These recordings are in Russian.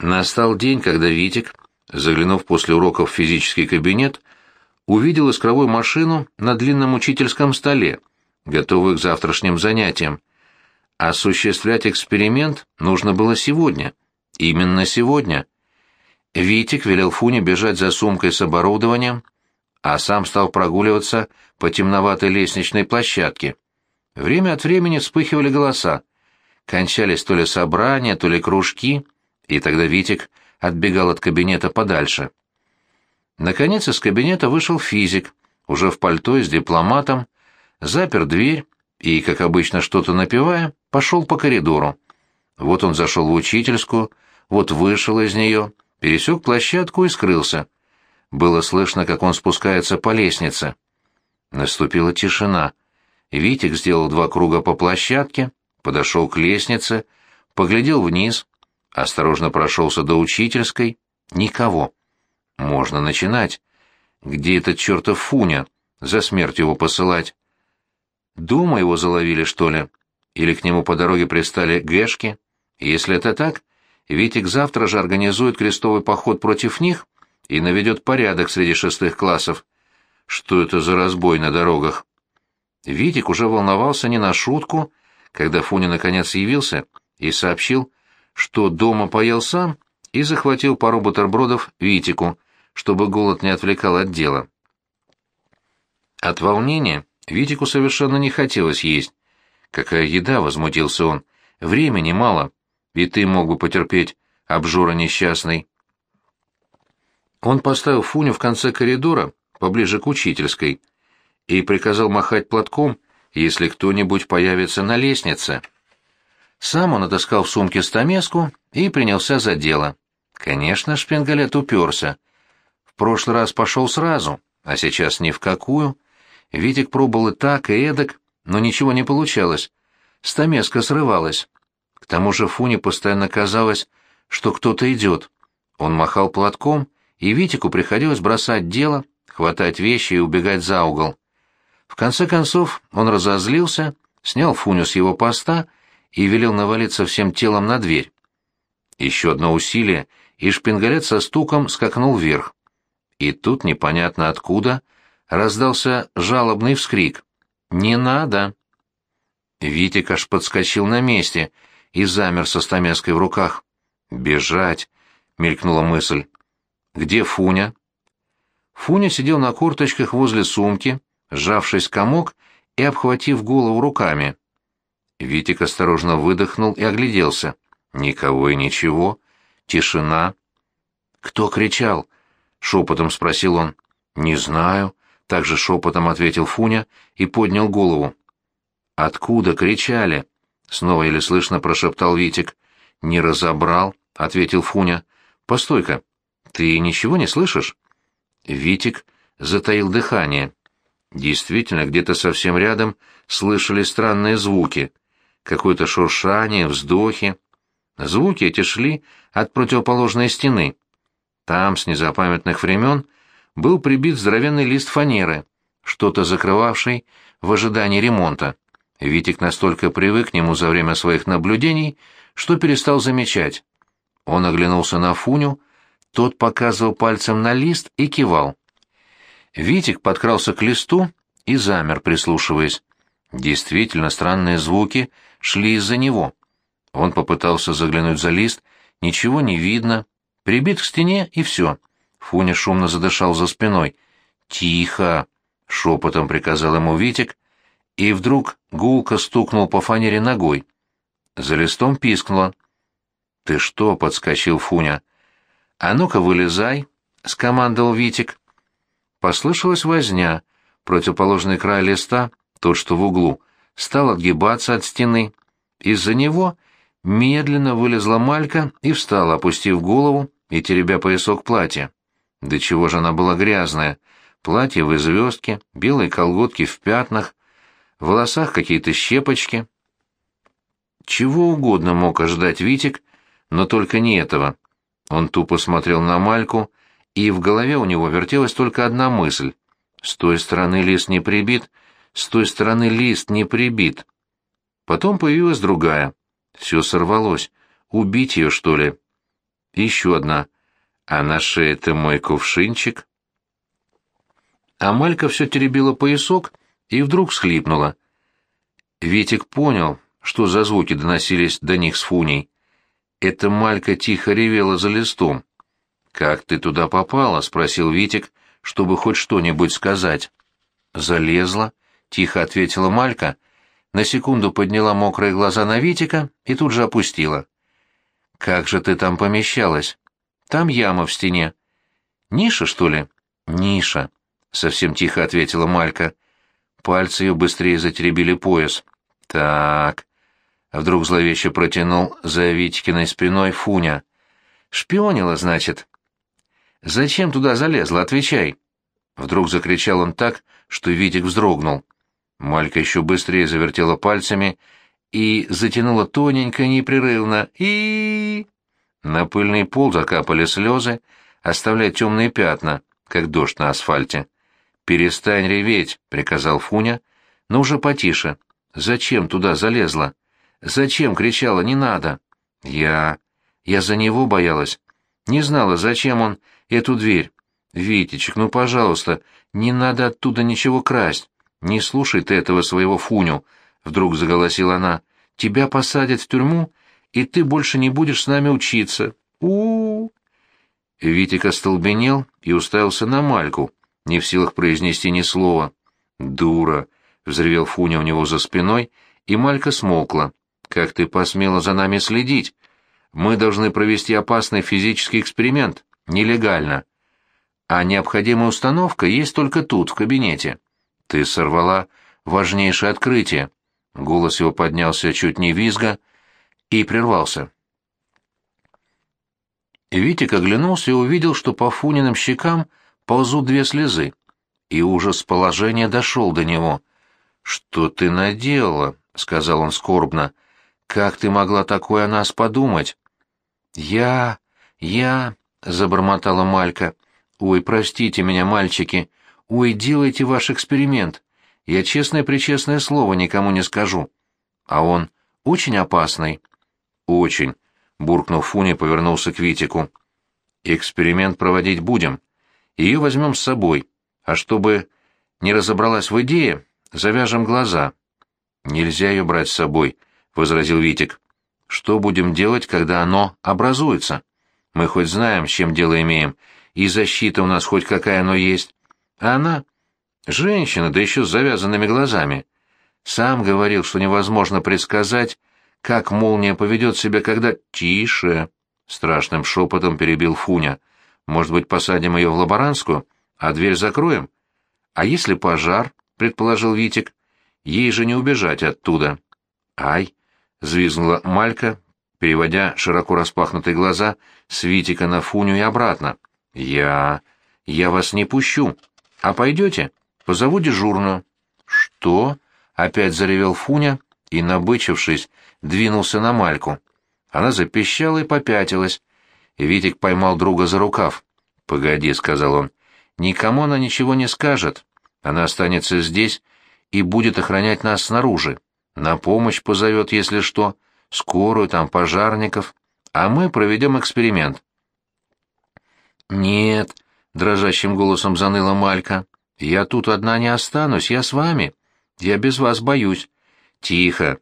Настал день, когда Витик, заглянув после уроков в физический кабинет, увидел искровую машину на длинном учительском столе, готовую к завтрашним занятиям. Осуществлять эксперимент нужно было сегодня. Именно сегодня. Витик велел Фуне бежать за сумкой с оборудованием, а сам стал прогуливаться по темноватой лестничной площадке. Время от времени вспыхивали голоса. Кончались то ли собрания, то ли кружки, и тогда Витик отбегал от кабинета подальше. Наконец из кабинета вышел физик, уже в пальто и с дипломатом, запер дверь и, как обычно что-то напевая, пошел по коридору. Вот он зашел в учительскую, вот вышел из нее, пересек площадку и скрылся. Было слышно, как он спускается по лестнице. Наступила тишина. Витик сделал два круга по площадке, подошел к лестнице, поглядел вниз, осторожно прошелся до учительской. Никого. Можно начинать. Где этот чертов Фуня? За смерть его посылать. Дома его заловили, что ли? Или к нему по дороге пристали гэшки? Если это так, Витик завтра же организует крестовый поход против них и наведет порядок среди шестых классов. Что это за разбой на дорогах? Витик уже волновался не на шутку, когда Фуня наконец явился и сообщил, что дома поел сам и захватил пару бутербродов Витику, чтобы голод не отвлекал от дела. От волнения Витику совершенно не хотелось есть. «Какая еда!» — возмутился он. «Времени мало, и ты мог бы потерпеть, обжора несчастный». Он поставил Фуню в конце коридора, поближе к учительской, и приказал махать платком, если кто-нибудь появится на лестнице. Сам он отыскал в сумке стамеску и принялся за дело. Конечно, шпингалет уперся. В прошлый раз пошел сразу, а сейчас ни в какую. Витик пробовал и так, и эдак, но ничего не получалось. Стамеска срывалась. К тому же Фуне постоянно казалось, что кто-то идет. Он махал платком, и Витику приходилось бросать дело, хватать вещи и убегать за угол. В конце концов он разозлился, снял Фуню с его поста и велел навалиться всем телом на дверь. Еще одно усилие, и шпингалет со стуком скакнул вверх. И тут, непонятно откуда, раздался жалобный вскрик. «Не надо!» Витик аж подскочил на месте и замер со стамеской в руках. «Бежать!» — мелькнула мысль. «Где Фуня?» Фуня сидел на курточках возле сумки, сжавшись комок и обхватив голову руками. Витик осторожно выдохнул и огляделся. Никого и ничего. Тишина. «Кто кричал?» — шепотом спросил он. «Не знаю», — также шепотом ответил Фуня и поднял голову. «Откуда кричали?» — снова еле слышно прошептал Витик. «Не разобрал», — ответил Фуня. «Постой-ка, ты ничего не слышишь?» Витик затаил дыхание. Действительно, где-то совсем рядом слышали странные звуки. Какое-то шуршание, вздохи. Звуки эти шли от противоположной стены. Там, с незапамятных времен, был прибит здоровенный лист фанеры, что-то закрывавший в ожидании ремонта. Витик настолько привык к нему за время своих наблюдений, что перестал замечать. Он оглянулся на Фуню, тот показывал пальцем на лист и кивал. Витик подкрался к листу и замер, прислушиваясь. Действительно, странные звуки шли из-за него. Он попытался заглянуть за лист, ничего не видно, прибит к стене и все. Фуня шумно задышал за спиной. «Тихо!» — шепотом приказал ему Витик, и вдруг гулко стукнул по фанере ногой. За листом пискнуло. «Ты что?» — подскочил Фуня. «А ну-ка, вылезай!» — скомандовал Витик. Послышалась возня. Противоположный край листа, тот, что в углу, стал отгибаться от стены. Из-за него медленно вылезла Малька и встала, опустив голову и теребя поясок платья. Да чего же она была грязная! Платье в звездке, белые колготки в пятнах, в волосах какие-то щепочки. Чего угодно мог ожидать Витик, но только не этого. Он тупо смотрел на Мальку, и в голове у него вертелась только одна мысль. С той стороны лист не прибит, с той стороны лист не прибит. Потом появилась другая. Все сорвалось. Убить ее, что ли? Еще одна. А на шее-то мой кувшинчик. А Малька все теребила поясок и вдруг схлипнула. Витик понял, что за звуки доносились до них с Фуней. Это Малька тихо ревела за листом. «Как ты туда попала?» — спросил Витик, чтобы хоть что-нибудь сказать. «Залезла», — тихо ответила Малька, на секунду подняла мокрые глаза на Витика и тут же опустила. «Как же ты там помещалась? Там яма в стене. Ниша, что ли?» «Ниша», — совсем тихо ответила Малька. Пальцы ее быстрее затеребили пояс. «Так...» — вдруг зловеще протянул за Витькиной спиной Фуня. «Шпионила, значит?» «Зачем туда залезла? Отвечай!» Вдруг закричал он так, что Витик вздрогнул. Малька еще быстрее завертела пальцами и затянула тоненько, непрерывно. и На пыльный пол закапали слезы, оставляя темные пятна, как дождь на асфальте. «Перестань реветь», — приказал Фуня, — «но уже потише. Зачем туда залезла? Зачем кричала «не надо»?» «Я... я за него боялась. Не знала, зачем он эту дверь. Витечек, ну, пожалуйста, не надо оттуда ничего красть. «Не слушай ты этого своего Фуню», — вдруг заголосила она. «Тебя посадят в тюрьму, и ты больше не будешь с нами учиться. у у, Витик остолбенел и уставился на Мальку, не в силах произнести ни слова. «Дура!» — взревел Фуня у него за спиной, и Малька смолкла. «Как ты посмела за нами следить? Мы должны провести опасный физический эксперимент. Нелегально. А необходимая установка есть только тут, в кабинете. Ты сорвала важнейшее открытие. Голос его поднялся чуть не визга и прервался. Витик оглянулся и увидел, что по Фуниным щекам ползут две слезы, и ужас положения дошел до него. «Что ты наделала?» — сказал он скорбно. «Как ты могла такое о нас подумать?» «Я... я...» — забормотала Малька. «Ой, простите меня, мальчики. «Ой, делайте ваш эксперимент. Я честное-пречестное слово никому не скажу. А он очень опасный». «Очень», — буркнув Фуни, повернулся к Витику. «Эксперимент проводить будем. Ее возьмем с собой. А чтобы не разобралась в идее, завяжем глаза». «Нельзя ее брать с собой», — возразил Витик. «Что будем делать, когда оно образуется? Мы хоть знаем, с чем дело имеем, и защита у нас хоть какая оно есть. А она — женщина, да еще с завязанными глазами. Сам говорил, что невозможно предсказать, как молния поведет себя, когда... «Тише!» — страшным шепотом перебил Фуня. «Может быть, посадим ее в лаборантскую, а дверь закроем? А если пожар?» — предположил Витик. «Ей же не убежать оттуда». «Ай!» — взвизгнула Малька, переводя широко распахнутые глаза с Витика на Фуню и обратно. «Я... я вас не пущу!» «А пойдете? Позову дежурную». «Что?» — опять заревел Фуня и, набычившись, двинулся на Мальку. Она запищала и попятилась. Витик поймал друга за рукав. «Погоди», — сказал он, — «никому она ничего не скажет. Она останется здесь и будет охранять нас снаружи. На помощь позовет, если что, скорую, там, пожарников, а мы проведем эксперимент». «Нет», дрожащим голосом заныла Малька. Я тут одна не останусь, я с вами. Я без вас боюсь. Тихо,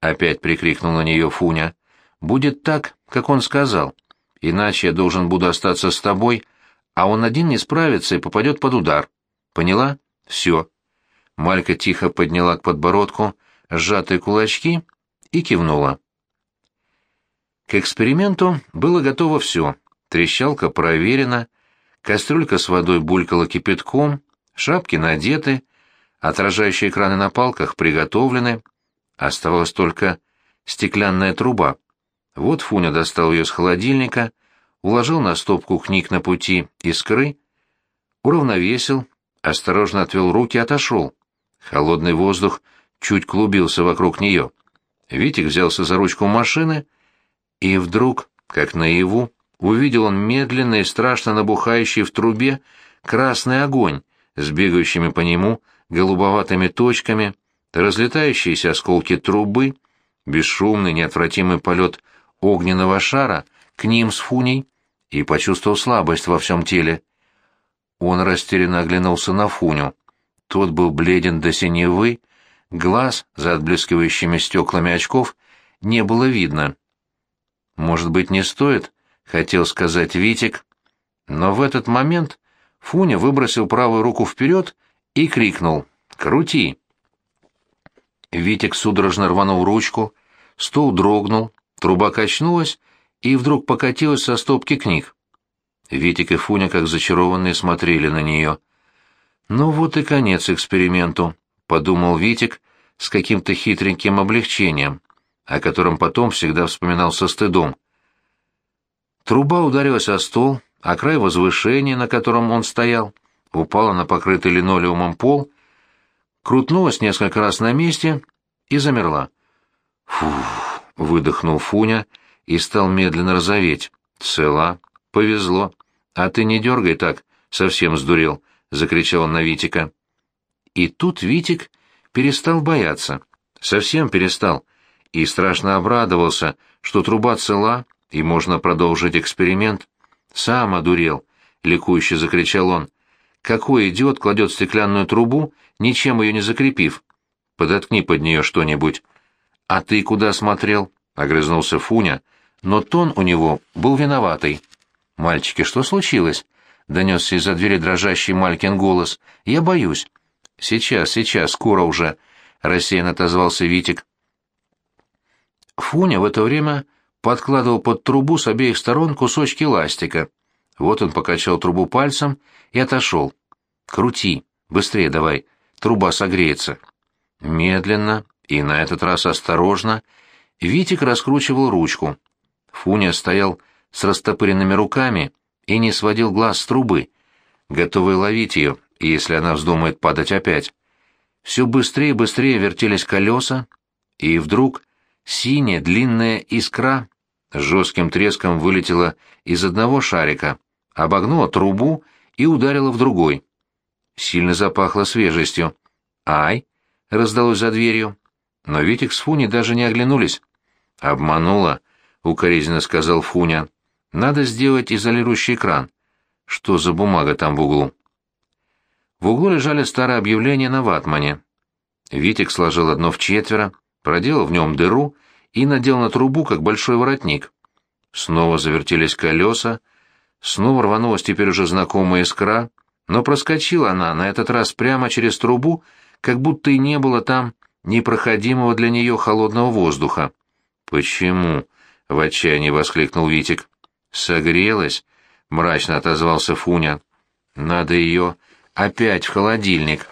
опять прикрикнул на нее Фуня. Будет так, как он сказал. Иначе я должен буду остаться с тобой, а он один не справится и попадет под удар. Поняла? Все. Малька тихо подняла к подбородку сжатые кулачки и кивнула. К эксперименту было готово все. Трещалка проверена, Кастрюлька с водой булькала кипятком, шапки надеты, отражающие экраны на палках приготовлены. Оставалась только стеклянная труба. Вот Фуня достал ее с холодильника, уложил на стопку книг на пути искры, уравновесил, осторожно отвел руки и отошел. Холодный воздух чуть клубился вокруг нее. Витик взялся за ручку машины, и вдруг, как наяву, увидел он медленно и страшно набухающий в трубе красный огонь с бегающими по нему голубоватыми точками, разлетающиеся осколки трубы, бесшумный неотвратимый полет огненного шара, к ним с Фуней и почувствовал слабость во всем теле. Он растерянно оглянулся на Фуню. Тот был бледен до синевы, глаз за отблескивающими стеклами очков не было видно. «Может быть, не стоит?» — хотел сказать Витик. Но в этот момент Фуня выбросил правую руку вперед и крикнул «Крути!». Витик судорожно рванул ручку, стол дрогнул, труба качнулась и вдруг покатилась со стопки книг. Витик и Фуня, как зачарованные, смотрели на нее. «Ну вот и конец эксперименту», — подумал Витик с каким-то хитреньким облегчением, о котором потом всегда вспоминал со стыдом. Труба ударилась о стол, а край возвышения, на котором он стоял, упала на покрытый линолеумом пол, крутнулась несколько раз на месте и замерла. «Фух!» — выдохнул Фуня и стал медленно розоветь. «Цела. Повезло. А ты не дергай так, совсем сдурел», — закричал он на Витика. И тут Витик перестал бояться. Совсем перестал. И страшно обрадовался, что труба цела, и можно продолжить эксперимент. «Сам одурел!» — ликующе закричал он. «Какой идиот кладет стеклянную трубу, ничем ее не закрепив? Подоткни под нее что-нибудь». «А ты куда смотрел?» — огрызнулся Фуня, но тон у него был виноватый. «Мальчики, что случилось?» — донесся из-за двери дрожащий Малькин голос. «Я боюсь». «Сейчас, сейчас, скоро уже», — рассеянно отозвался Витик. Фуня в это время подкладывал под трубу с обеих сторон кусочки ластика. Вот он покачал трубу пальцем и отошел. «Крути, быстрее давай, труба согреется». Медленно и на этот раз осторожно Витик раскручивал ручку. Фуня стоял с растопыренными руками и не сводил глаз с трубы, готовый ловить ее, если она вздумает падать опять. Все быстрее и быстрее вертелись колеса, и вдруг синяя длинная искра с жестким треском вылетела из одного шарика, обогнула трубу и ударила в другой. Сильно запахло свежестью. «Ай!» — раздалось за дверью. Но Витик с Фуни даже не оглянулись. «Обманула», — укоризненно сказал Фуня. «Надо сделать изолирующий экран. Что за бумага там в углу?» В углу лежали старые объявления на ватмане. Витик сложил одно в четверо, проделал в нем дыру и надел на трубу, как большой воротник. Снова завертелись колеса, снова рванулась теперь уже знакомая искра, но проскочила она на этот раз прямо через трубу, как будто и не было там непроходимого для нее холодного воздуха. «Почему?» — в отчаянии воскликнул Витик. «Согрелась?» — мрачно отозвался Фуня. «Надо ее опять в холодильник».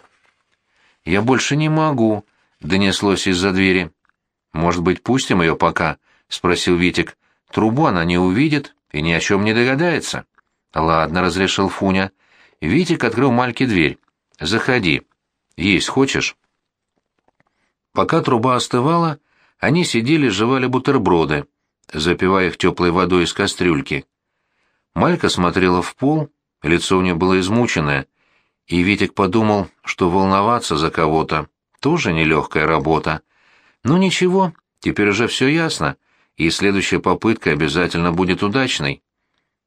«Я больше не могу», — донеслось из-за двери. «Может быть, пустим ее пока?» — спросил Витик. «Трубу она не увидит и ни о чем не догадается». «Ладно», — разрешил Фуня. Витик открыл Мальке дверь. «Заходи. Есть хочешь?» Пока труба остывала, они сидели жевали бутерброды, запивая их теплой водой из кастрюльки. Малька смотрела в пол, лицо у нее было измученное, и Витик подумал, что волноваться за кого-то тоже нелегкая работа. Ну ничего, теперь уже все ясно, и следующая попытка обязательно будет удачной.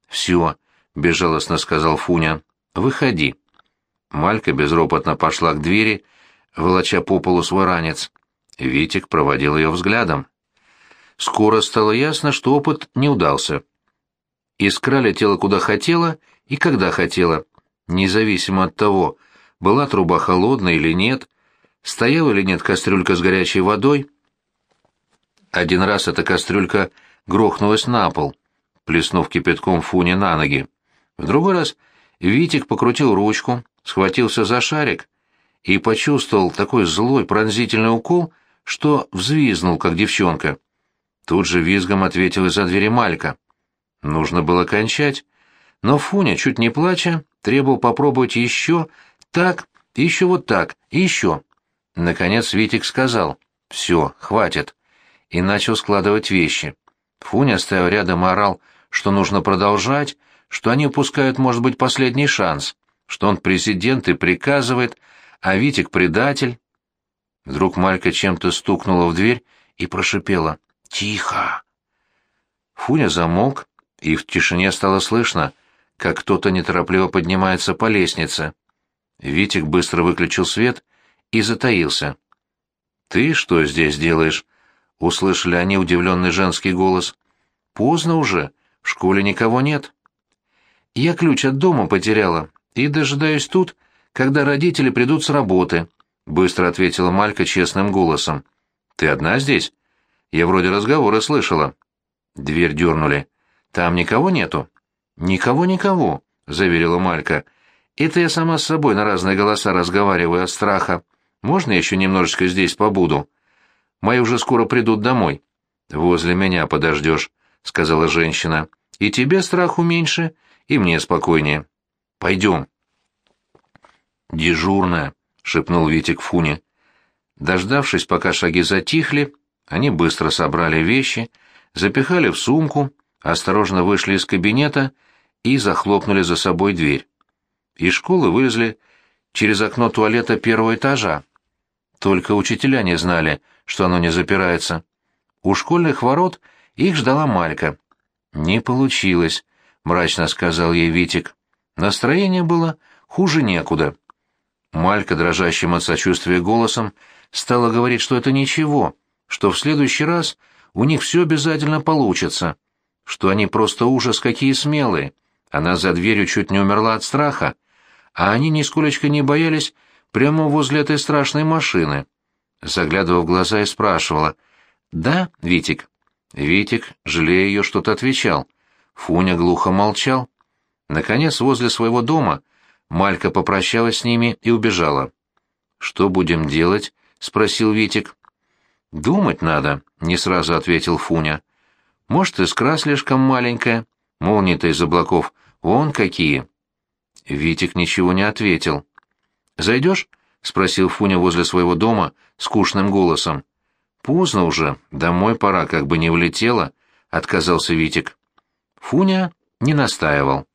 «Все», — безжалостно сказал Фуня, — «выходи». Малька безропотно пошла к двери, волоча по полу свой. Витик проводил ее взглядом. Скоро стало ясно, что опыт не удался. Искра летела куда хотела и когда хотела, независимо от того, была труба холодная или нет, стояла или нет кастрюлька с горячей водой. Один раз эта кастрюлька грохнулась на пол, плеснув кипятком Фуне на ноги. В другой раз Витик покрутил ручку, схватился за шарик и почувствовал такой злой пронзительный укол, что взвизнул, как девчонка. Тут же визгом ответил из-за двери Малька. Нужно было кончать, но Фуня, чуть не плача, требовал попробовать еще так, еще вот так, еще. Наконец Витик сказал «Все, хватит», и начал складывать вещи. Фуня стоял рядом и орал, что нужно продолжать, что они упускают, может быть, последний шанс, что он президент и приказывает, а Витик предатель. Вдруг Малька чем-то стукнула в дверь и прошипела «Тихо!». Фуня замолк и в тишине стало слышно, как кто-то неторопливо поднимается по лестнице. Витик быстро выключил свет и затаился. «Ты что здесь делаешь?» — услышали они удивленный женский голос. «Поздно уже, в школе никого нет». «Я ключ от дома потеряла и дожидаюсь тут, когда родители придут с работы», — быстро ответила Малька честным голосом. «Ты одна здесь? Я вроде разговоры слышала». Дверь дернули. «Там никого нету?» «Никого-никого», — заверила Малька. «Это я сама с собой на разные голоса разговариваю от страха. Можно я еще немножечко здесь побуду? Мои уже скоро придут домой». «Возле меня подождешь», — сказала женщина. «И тебе страху меньше, и мне спокойнее. Пойдем». «Дежурная», — шепнул Витик Фуне. Дождавшись, пока шаги затихли, они быстро собрали вещи, запихали в сумку, осторожно вышли из кабинета и захлопнули за собой дверь. Из школы вылезли через окно туалета первого этажа. Только учителя не знали, что оно не запирается. У школьных ворот их ждала Малька. «Не получилось», — мрачно сказал ей Витик. Настроение было хуже некуда. Малька, дрожащим от сочувствия голосом, стала говорить, что это ничего, что в следующий раз у них все обязательно получится, что они просто ужас какие смелые. Она за дверью чуть не умерла от страха, а они нисколечко не боялись прямо возле этой страшной машины. Заглядывая в глаза и спрашивала, «Да, Витик?» Витик, жалея ее, что-то отвечал. Фуня глухо молчал. Наконец, возле своего дома Малька попрощалась с ними и убежала. «Что будем делать?» — спросил Витик. «Думать надо», — не сразу ответил Фуня. «Может, искра слишком маленькая, молнии-то из облаков вон какие». Витик ничего не ответил. «Зайдешь?» — спросил Фуня возле своего дома скучным голосом. «Поздно уже, домой пора, как бы не улетела», — отказался Витик. Фуня не настаивал.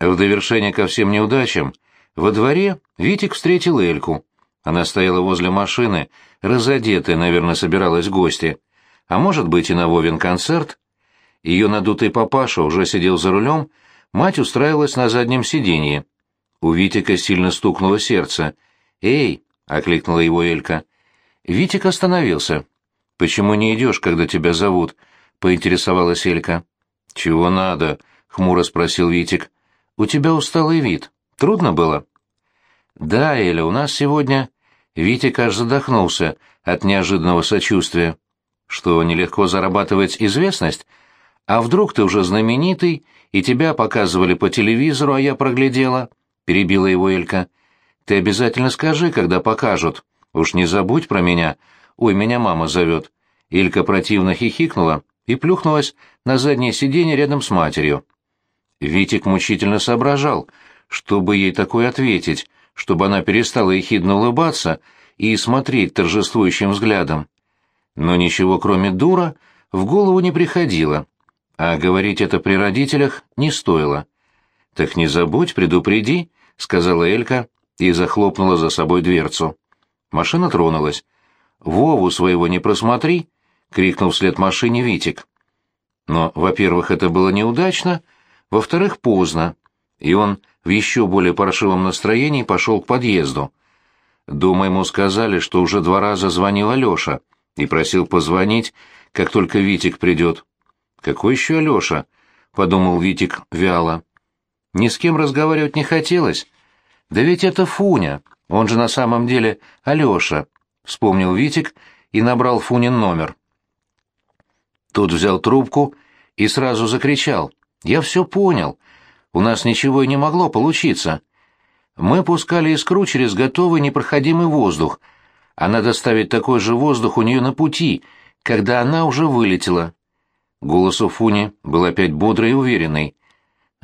В довершение ко всем неудачам во дворе Витик встретил Эльку. Она стояла возле машины, разодетая, наверное, собиралась в гости. А может быть и на Вовин концерт? Ее надутый папаша уже сидел за рулем, мать устраивалась на заднем сиденье. У Витика сильно стукнуло сердце. «Эй!» — окликнула его Элька. Витик остановился. «Почему не идешь, когда тебя зовут?» — поинтересовалась Элька. «Чего надо?» — хмуро спросил Витик. У тебя усталый вид. Трудно было?» «Да, Эля, у нас сегодня...» Витя, кажется, задохнулся от неожиданного сочувствия. «Что, нелегко зарабатывать известность? А вдруг ты уже знаменитый, и тебя показывали по телевизору, а я проглядела?» — перебила его Элька. «Ты обязательно скажи, когда покажут. Уж не забудь про меня. Ой, меня мама зовет». Илька противно хихикнула и плюхнулась на заднее сиденье рядом с матерью. Витик мучительно соображал, чтобы ей такое ответить, чтобы она перестала ехидно улыбаться и смотреть торжествующим взглядом. Но ничего, кроме дура, в голову не приходило, а говорить это при родителях не стоило. «Так не забудь, предупреди», — сказала Элька и захлопнула за собой дверцу. Машина тронулась. «Вову своего не просмотри!» — крикнул вслед машине Витик. Но, во-первых, это было неудачно, — во-вторых, поздно, и он в еще более паршивом настроении пошел к подъезду. Дома ему сказали, что уже два раза звонил Алеша и просил позвонить, как только Витик придет. «Какой еще Алеша?» — подумал Витик вяло. «Ни с кем разговаривать не хотелось. Да ведь это Фуня, он же на самом деле Алеша», — вспомнил Витик и набрал Фунин номер. Тот взял трубку и сразу закричал. Я все понял. У нас ничего и не могло получиться. Мы пускали искру через готовый непроходимый воздух, а надо ставить такой же воздух у нее на пути, когда она уже вылетела. Голос у Фуни был опять бодрый и уверенный.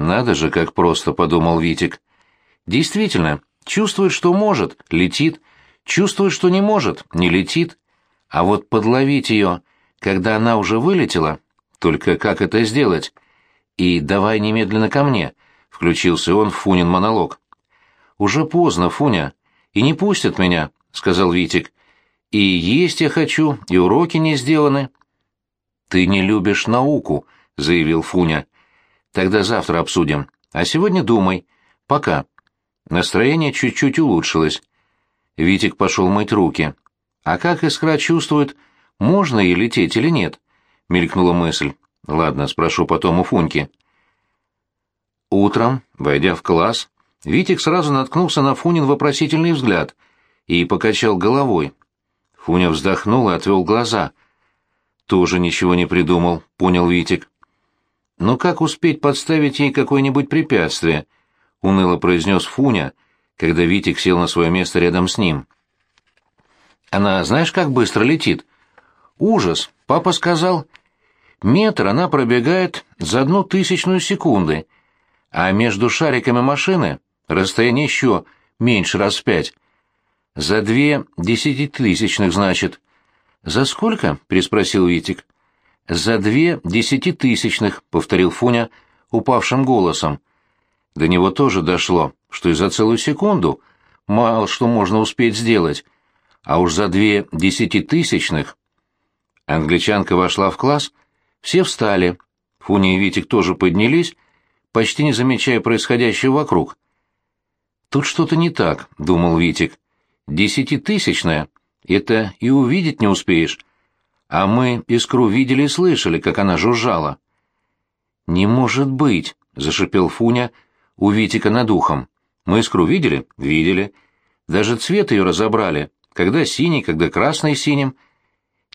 «Надо же, как просто», — подумал Витик. «Действительно, чувствует, что может, летит, чувствует, что не может, не летит. А вот подловить ее, когда она уже вылетела, только как это сделать?» и давай немедленно ко мне», — включился он в Фунин монолог. «Уже поздно, Фуня, и не пустят меня», — сказал Витик. «И есть я хочу, и уроки не сделаны». «Ты не любишь науку», — заявил Фуня. «Тогда завтра обсудим. А сегодня думай. Пока». Настроение чуть-чуть улучшилось. Витик пошел мыть руки. «А как искра чувствует, можно ей лететь или нет?» — мелькнула мысль. «Ладно, спрошу потом у Фуньки». Утром, войдя в класс, Витик сразу наткнулся на Фунин вопросительный взгляд и покачал головой. Фуня вздохнул и отвел глаза. «Тоже ничего не придумал», — понял Витик. «Но как успеть подставить ей какое-нибудь препятствие?» — уныло произнес Фуня, когда Витик сел на свое место рядом с ним. «Она знаешь, как быстро летит?» «Ужас! Папа сказал...» «Метр она пробегает за одну тысячную секунды, а между шариками машины расстояние еще меньше раз в пять. За две десятитысячных, значит». «За сколько?» — переспросил Витик. «За две десятитысячных», — повторил Фуня упавшим голосом. До него тоже дошло, что и за целую секунду мало что можно успеть сделать, а уж за две десятитысячных. Англичанка вошла в класс, все встали, Фуня и Витик тоже поднялись, почти не замечая происходящего вокруг. «Тут что-то не так», — думал Витик. «Десятитысячная — это и увидеть не успеешь, а мы искру видели и слышали, как она жужжала». «Не может быть», — зашипел Фуня, — у Витика над ухом. Мы искру видели? Видели. Даже цвет ее разобрали. Когда синий, когда красный синим.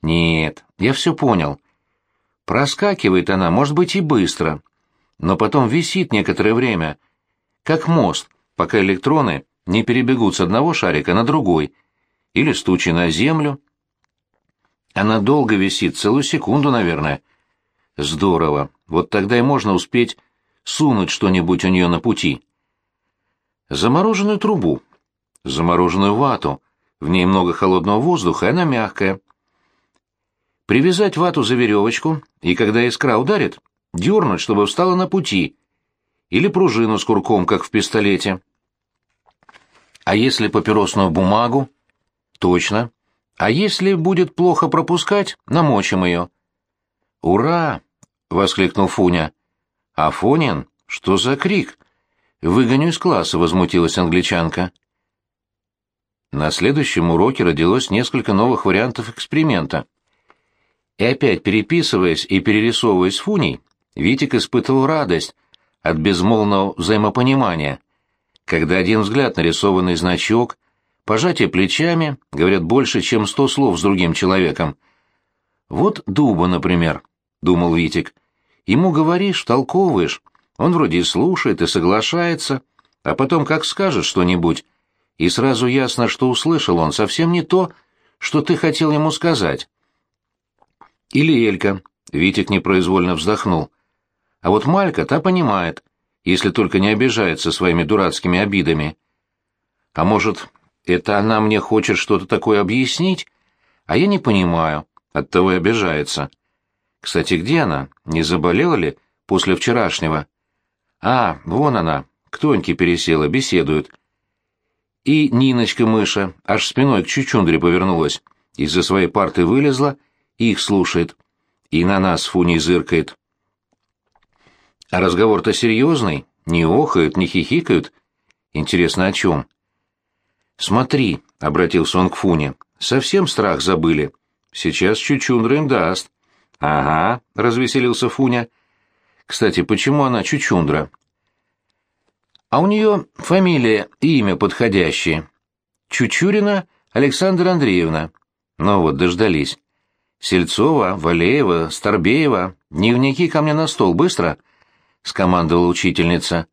Нет, я все понял. Проскакивает она, может быть, и быстро. Но потом висит некоторое время. Как мост, пока электроны не перебегут с одного шарика на другой. Или стучи на землю. Она долго висит, целую секунду, наверное. Здорово. Вот тогда и можно успеть сунуть что-нибудь у нее на пути. Замороженную трубу, замороженную вату, в ней много холодного воздуха, и она мягкая. Привязать вату за веревочку, и когда искра ударит, дернуть, чтобы встала на пути, или пружину с курком, как в пистолете. А если папиросную бумагу? Точно. А если будет плохо пропускать, намочим ее. «Ура!» — воскликнул Фуня. «Афонин? Что за крик?» «Выгоню из класса», — возмутилась англичанка. На следующем уроке родилось несколько новых вариантов эксперимента. И опять переписываясь и перерисовываясь с Фуней, Витик испытывал радость от безмолвного взаимопонимания, когда один взгляд нарисованный значок, пожатие плечами говорят больше, чем сто слов с другим человеком. «Вот дуба, например», — думал Витик, — Ему говоришь, толковываешь, он вроде и слушает, и соглашается, а потом как скажет что-нибудь, и сразу ясно, что услышал он совсем не то, что ты хотел ему сказать. Или Элька. Витик непроизвольно вздохнул. А вот Малька та понимает, если только не обижается своими дурацкими обидами. А может, это она мне хочет что-то такое объяснить, а я не понимаю, оттого и обижается. Кстати, где она? Не заболела ли после вчерашнего? А, вон она, к Тоньке пересела, беседуют. И Ниночка-мыша аж спиной к Чучундре повернулась, из-за своей парты вылезла их слушает. И на нас фуни зыркает. А разговор-то серьезный, не охают, не хихикают. Интересно, о чем? «Смотри», — обратился он к Фуне, — «совсем страх забыли. Сейчас Чучундра им даст». «Ага», — развеселился Фуня. «Кстати, почему она Чучундра?» «А у нее фамилия и имя подходящие. Чучурина Александра Андреевна. Ну вот, дождались. Сельцова, Валеева, Старбеева, дневники ко мне на стол, быстро!» — скомандовала учительница.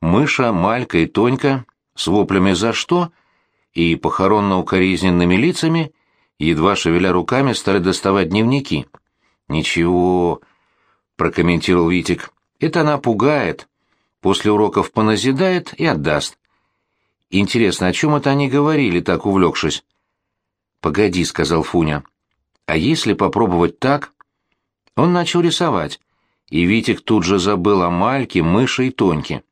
Мыша, Малька и Тонька с воплями «За что?» и похоронно-укоризненными лицами, едва шевеля руками, стали доставать дневники. «Ничего», — прокомментировал Витик, — «это она пугает. После уроков поназидает и отдаст». «Интересно, о чем это они говорили, так увлекшись?» «Погоди», — сказал Фуня. «А если попробовать так?» Он начал рисовать, и Витик тут же забыл о Мальке, Мыше и Тоньке.